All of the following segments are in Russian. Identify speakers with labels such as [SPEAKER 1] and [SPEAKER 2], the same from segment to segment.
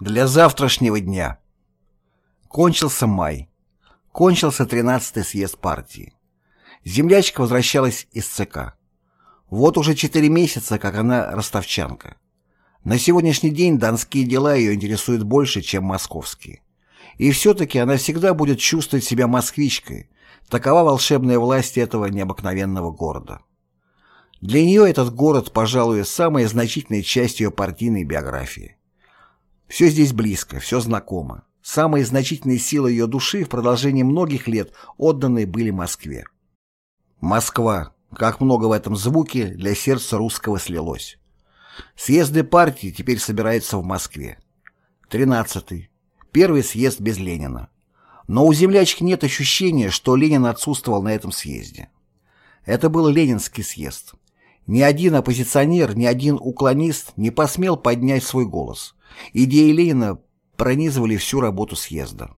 [SPEAKER 1] Для завтрашнего дня. Кончился май. Кончился 13-й съезд партии. Землячка возвращалась из ЦК. Вот уже четыре месяца, как она ростовчанка. На сегодняшний день донские дела ее интересуют больше, чем московские. И все-таки она всегда будет чувствовать себя москвичкой. Такова волшебная власть этого необыкновенного города. Для нее этот город, пожалуй, самая значительная часть ее партийной биографии. Все здесь близко, все знакомо. Самые значительные силы ее души в продолжении многих лет отданы были Москве. Москва, как много в этом звуке для сердца русского слилось. Съезды партии теперь собираются в Москве. Тринадцатый. Первый съезд без Ленина. Но у землячки нет ощущения, что Ленин отсутствовал на этом съезде. Это был Ленинский съезд. Ни один оппозиционер, ни один уклонист не посмел поднять свой голос. Идеи Ленина пронизывали всю работу съезда.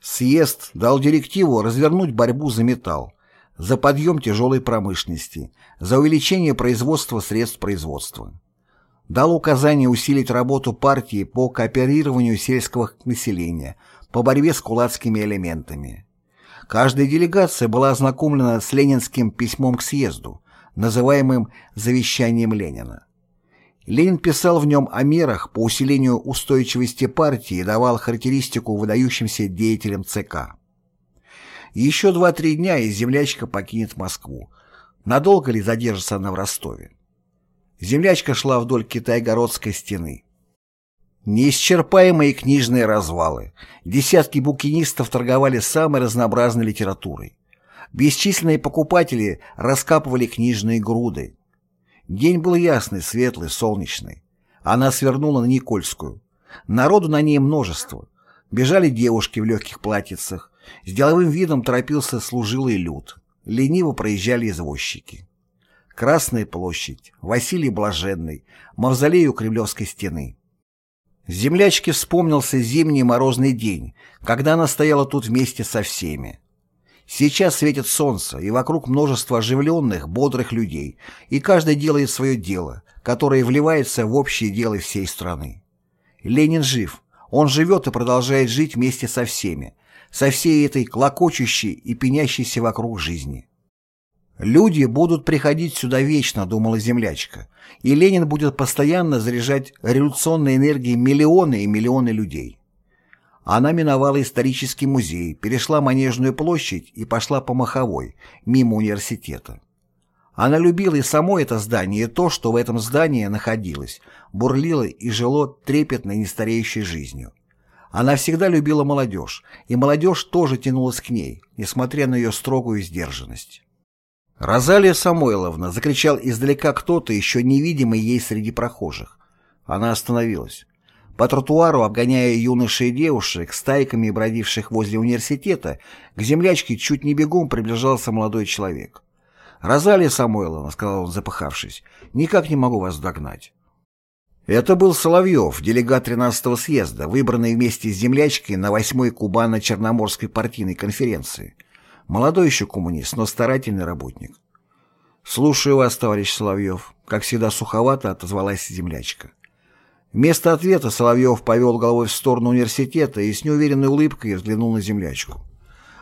[SPEAKER 1] Съезд дал директиву развернуть борьбу за металл, за подъем тяжелой промышленности, за увеличение производства средств производства. Дал указание усилить работу партии по кооперированию сельского населения, по борьбе с кулацкими элементами. Каждая делегация была ознакомлена с ленинским письмом к съезду, называемым «Завещанием Ленина». Ленин писал в нем о мерах по усилению устойчивости партии и давал характеристику выдающимся деятелям ЦК. Еще два-три дня и землячка покинет Москву. Надолго ли задержится она в Ростове? Землячка шла вдоль Китайгородской стены. Неисчерпаемые книжные развалы. Десятки букинистов торговали самой разнообразной литературой. Бесчисленные покупатели раскапывали книжные груды. День был ясный, светлый, солнечный. Она свернула на Никольскую. Народу на ней множество. Бежали девушки в легких платьицах. С деловым видом торопился служилый люд. Лениво проезжали извозчики. Красная площадь, Василий Блаженный, мавзолей у Кремлевской стены. Землячке вспомнился зимний морозный день, когда она стояла тут вместе со всеми. Сейчас светит солнце, и вокруг множество оживленных, бодрых людей, и каждый делает свое дело, которое вливается в общее дело всей страны. Ленин жив, он живет и продолжает жить вместе со всеми, со всей этой клокочущей и пенящейся вокруг жизни. «Люди будут приходить сюда вечно», — думала землячка, и Ленин будет постоянно заряжать революционной энергией миллионы и миллионы людей. Она миновала исторический музей, перешла Манежную площадь и пошла по Маховой, мимо университета. Она любила и само это здание, и то, что в этом здании находилось, бурлило и жило трепетной нестареющей жизнью. Она всегда любила молодежь, и молодежь тоже тянулась к ней, несмотря на ее строгую сдержанность. «Розалия Самойловна!» — закричал издалека кто-то, еще невидимый ей среди прохожих. Она остановилась. По тротуару, обгоняя юношей и девушек, стайками бродивших возле университета, к землячке чуть не бегом приближался молодой человек. «Розалия Самойловна», — сказал он, запыхавшись, — «никак не могу вас догнать». Это был Соловьев, делегат 13-го съезда, выбранный вместе с землячкой на 8-й Кубано-Черноморской партийной конференции. Молодой еще коммунист, но старательный работник. «Слушаю вас, товарищ Соловьев», — как всегда суховато отозвалась землячка. Вместо ответа Соловьев повел головой в сторону университета и с неуверенной улыбкой взглянул на землячку.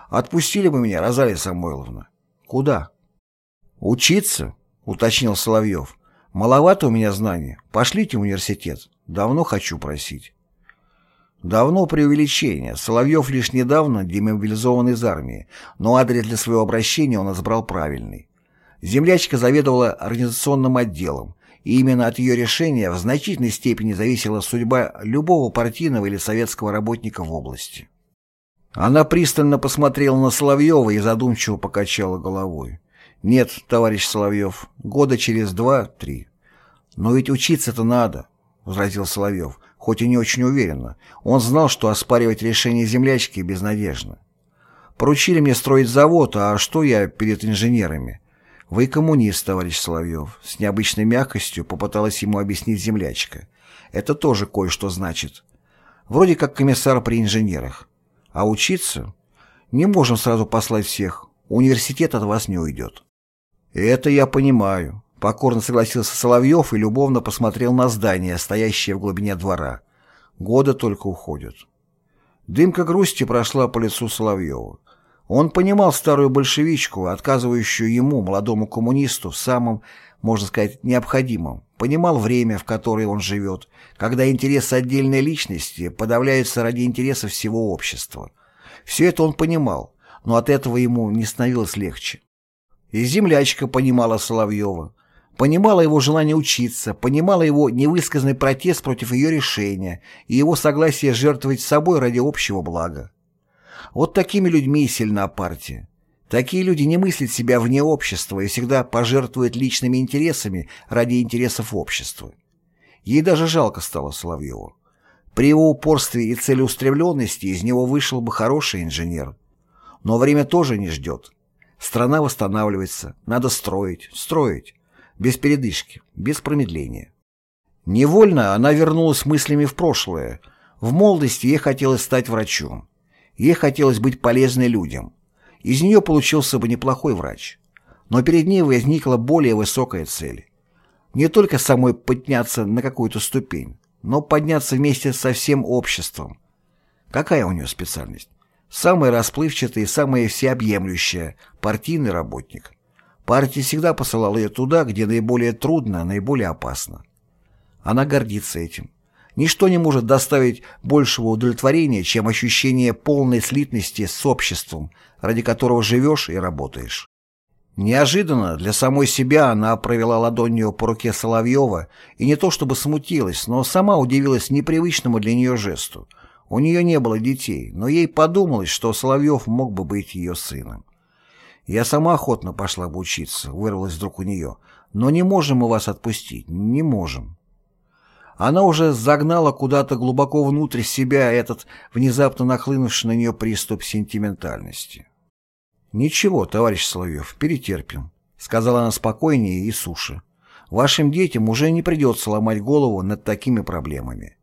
[SPEAKER 1] «Отпустили бы меня, Розалия Самойловна». «Куда?» «Учиться», — уточнил Соловьев. «Маловато у меня знаний. Пошлите в университет. Давно хочу просить». Давно преувеличение. Соловьев лишь недавно демобилизован из армии, но адрес для своего обращения он избрал правильный. Землячка заведовала организационным отделом, и именно от ее решения в значительной степени зависела судьба любого партийного или советского работника в области. Она пристально посмотрела на Соловьева и задумчиво покачала головой. «Нет, товарищ Соловьев, года через два-три». «Но ведь учиться-то надо», — возразил Соловьев, хоть и не очень уверенно. Он знал, что оспаривать решение землячки безнадежно. «Поручили мне строить завод, а что я перед инженерами? «Вы коммунист, товарищ Соловьев», — с необычной мягкостью попыталась ему объяснить землячка. «Это тоже кое-что значит. Вроде как комиссар при инженерах. А учиться? Не можем сразу послать всех. Университет от вас не уйдет». «Это я понимаю», — покорно согласился Соловьев и любовно посмотрел на здание, стоящее в глубине двора. Года только уходят. Дымка грусти прошла по лицу Соловьева. Он понимал старую большевичку, отказывающую ему, молодому коммунисту, в самом, можно сказать, необходимом. Понимал время, в которое он живет, когда интересы отдельной личности подавляются ради интересов всего общества. Все это он понимал, но от этого ему не становилось легче. И землячка понимала Соловьева, понимала его желание учиться, понимала его невысказанный протест против ее решения и его согласие жертвовать собой ради общего блага. Вот такими людьми и сильна партия. Такие люди не мыслят себя вне общества и всегда пожертвуют личными интересами ради интересов общества. Ей даже жалко стало Соловьеву. При его упорстве и целеустремленности из него вышел бы хороший инженер. Но время тоже не ждет. Страна восстанавливается, надо строить, строить. Без передышки, без промедления. Невольно она вернулась мыслями в прошлое. В молодости ей хотелось стать врачом. Ей хотелось быть полезной людям. Из нее получился бы неплохой врач. Но перед ней возникла более высокая цель. Не только самой подняться на какую-то ступень, но подняться вместе со всем обществом. Какая у нее специальность? Самая расплывчатая и самая всеобъемлющая – партийный работник. Партия всегда посылала ее туда, где наиболее трудно, наиболее опасно. Она гордится этим. Ничто не может доставить большего удовлетворения, чем ощущение полной слитности с обществом, ради которого живешь и работаешь. Неожиданно для самой себя она провела ладонью по руке Соловьева и не то чтобы смутилась, но сама удивилась непривычному для нее жесту. У нее не было детей, но ей подумалось, что Соловьев мог бы быть ее сыном. «Я сама охотно пошла бы учиться», — вырвалась вдруг у нее. «Но не можем мы вас отпустить, не можем». Она уже загнала куда-то глубоко внутрь себя этот внезапно нахлынувший на нее приступ сентиментальности. «Ничего, товарищ Соловьев, перетерпим», — сказала она спокойнее и суше. «Вашим детям уже не придется ломать голову над такими проблемами».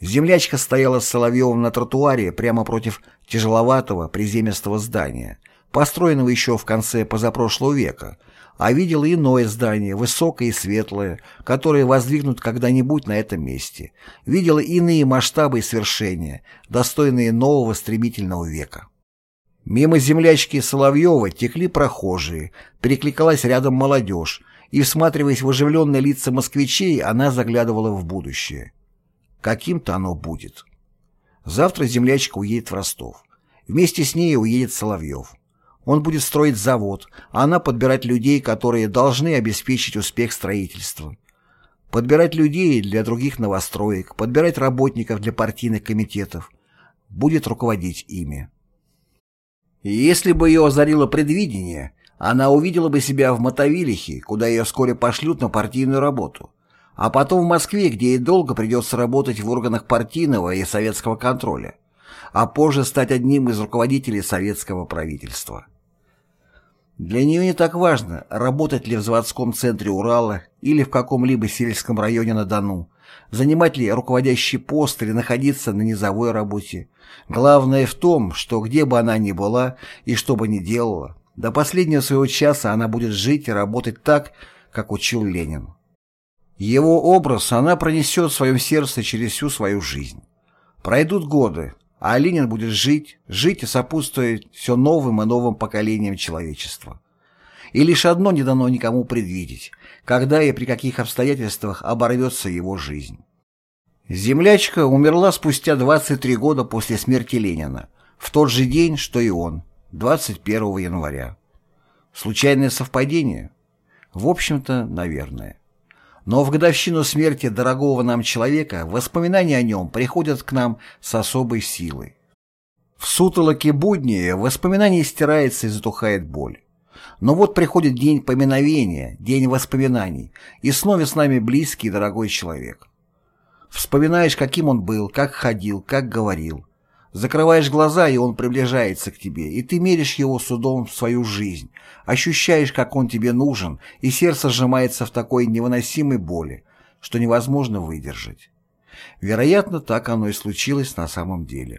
[SPEAKER 1] Землячка стояла с Соловьевым на тротуаре прямо против тяжеловатого приземистого здания, построенного еще в конце позапрошлого века, а видела иное здание, высокое и светлое, которое воздвигнут когда-нибудь на этом месте. Видела иные масштабы и свершения, достойные нового стремительного века. Мимо землячки Соловьева текли прохожие, перекликалась рядом молодежь, и, всматриваясь в оживленные лица москвичей, она заглядывала в будущее. Каким-то оно будет. Завтра землячка уедет в Ростов. Вместе с ней уедет Соловьев. Он будет строить завод, а она подбирать людей, которые должны обеспечить успех строительства. Подбирать людей для других новостроек, подбирать работников для партийных комитетов. Будет руководить ими. Если бы ее озарило предвидение, она увидела бы себя в Мотовилихе, куда ее вскоре пошлют на партийную работу, а потом в Москве, где ей долго придется работать в органах партийного и советского контроля а позже стать одним из руководителей советского правительства. Для нее не так важно, работать ли в заводском центре Урала или в каком-либо сельском районе на Дону, занимать ли руководящий пост или находиться на низовой работе. Главное в том, что где бы она ни была и что бы ни делала, до последнего своего часа она будет жить и работать так, как учил Ленин. Его образ она пронесет в своем сердце через всю свою жизнь. Пройдут годы, а Ленин будет жить, жить и сопутствовать все новым и новым поколениям человечества. И лишь одно не дано никому предвидеть, когда и при каких обстоятельствах оборвется его жизнь. Землячка умерла спустя 23 года после смерти Ленина, в тот же день, что и он, 21 января. Случайное совпадение? В общем-то, наверное. Но в годовщину смерти дорогого нам человека воспоминания о нем приходят к нам с особой силой. В сутолоке будни воспоминание стирается и затухает боль. Но вот приходит день поминовения, день воспоминаний, и снова с нами близкий и дорогой человек. Вспоминаешь, каким он был, как ходил, как говорил. Закрываешь глаза, и он приближается к тебе, и ты меришь его судом в свою жизнь, ощущаешь, как он тебе нужен, и сердце сжимается в такой невыносимой боли, что невозможно выдержать. Вероятно, так оно и случилось на самом деле.